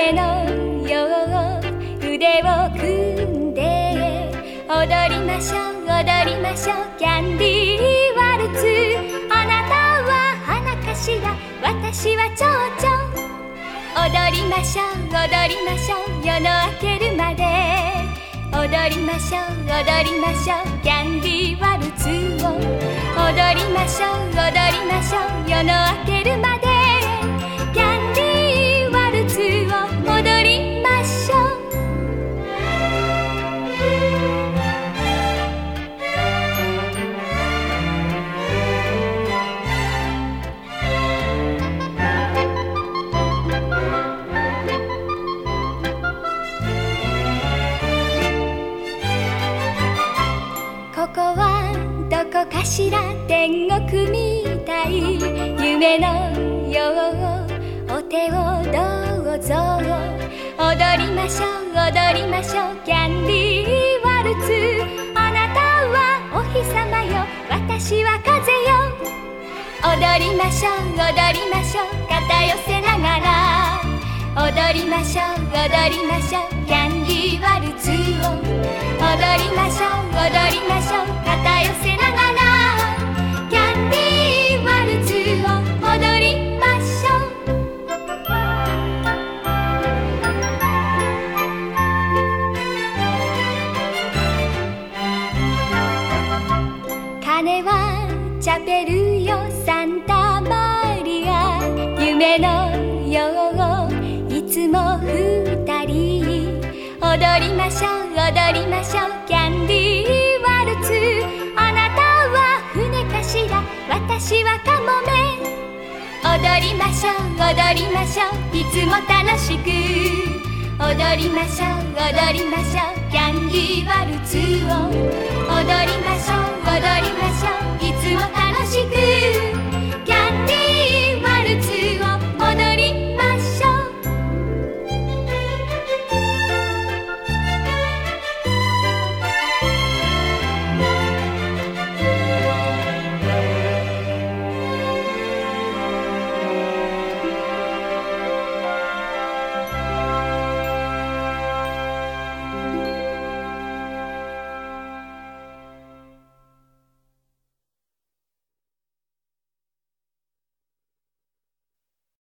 雨のよう腕を組んで踊りましょう踊りましょうキャンディーワルツあなたは花かしら私は蝶々。踊りましょう踊りましょう夜の明けるまで踊りましょう踊りましょうキャンディーワルツを。踊りましょう踊りましょう夜の明けるまで。どこかしら天国みたい夢のようお手をどうぞ踊りましょう踊りましょうキャンディーワルツあなたはお日様よ私は風よ踊りましょう踊りましょう肩寄せながら踊りましょう踊りましょうキャンディーワルツを踊鐘はチャペルよサンタマリア。夢のよういつも二人踊りましょう踊りましょうキャンディーワルツあなたは船かしら私はカモメ踊りましょう踊りましょういつも楽しく踊りましょう踊りましょうキャンディーワルツを踊りましょう。